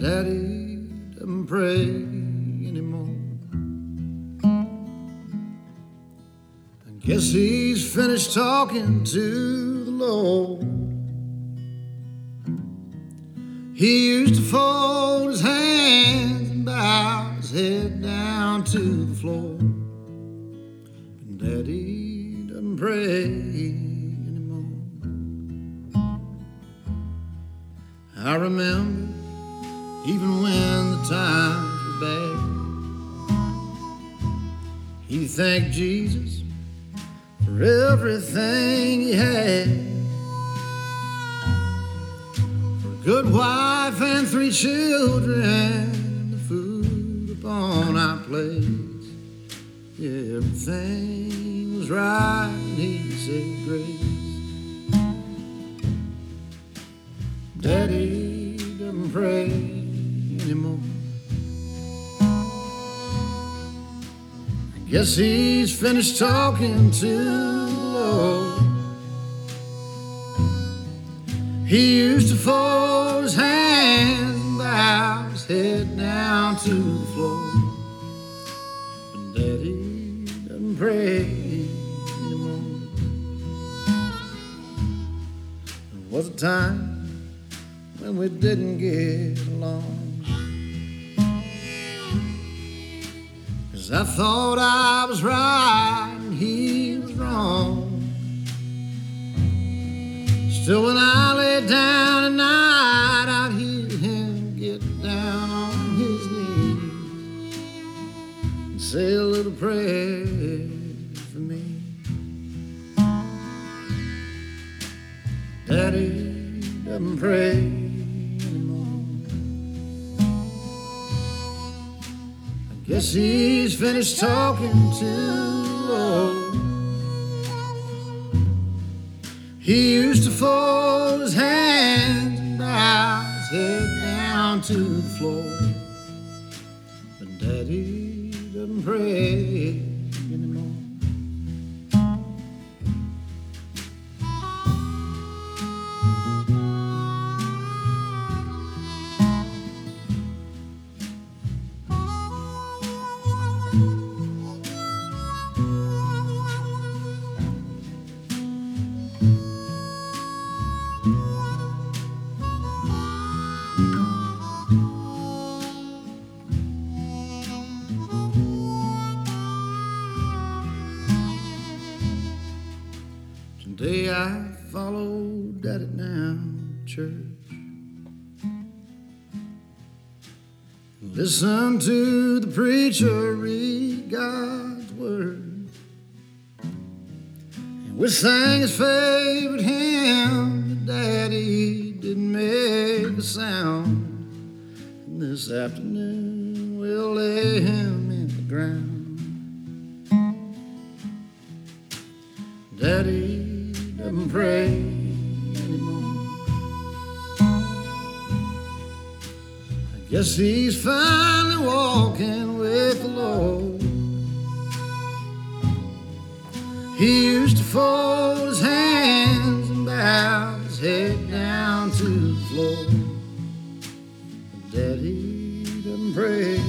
Daddy doesn't pray anymore. I guess he's finished talking to the Lord. He used to fold his hands and bow his head down to the floor. But Daddy doesn't pray. I remember even when the times were bad. He thanked Jesus for everything he had. For a good wife and three children, and the food upon our plates. Yeah, everything was right, and he said grace. Daddy doesn't pray guess he's finished talking to the Lord. He used to fold his hands and bow his head down to the floor. But Daddy doesn't pray anymore. There was a time when we didn't get along. Cause I thought I was right and he was wrong. Still, when I lay down at night, I'd hear him get down on his knees and say a little prayer for me. Daddy doesn't pray guess he's finished talking to the Lord. He used to fold his hands and bow his head down to the floor. But Daddy doesn't pray Today I followed Daddy down church. Listen to the preacher read God's word. And we sang his favorite hymn, but Daddy didn't make a sound. And this afternoon we'll lay him in the ground. Daddy and pray anymore. I guess he's finally walking with the Lord. He used to fold his hands and bow his head down to the floor. Daddy didn't pray.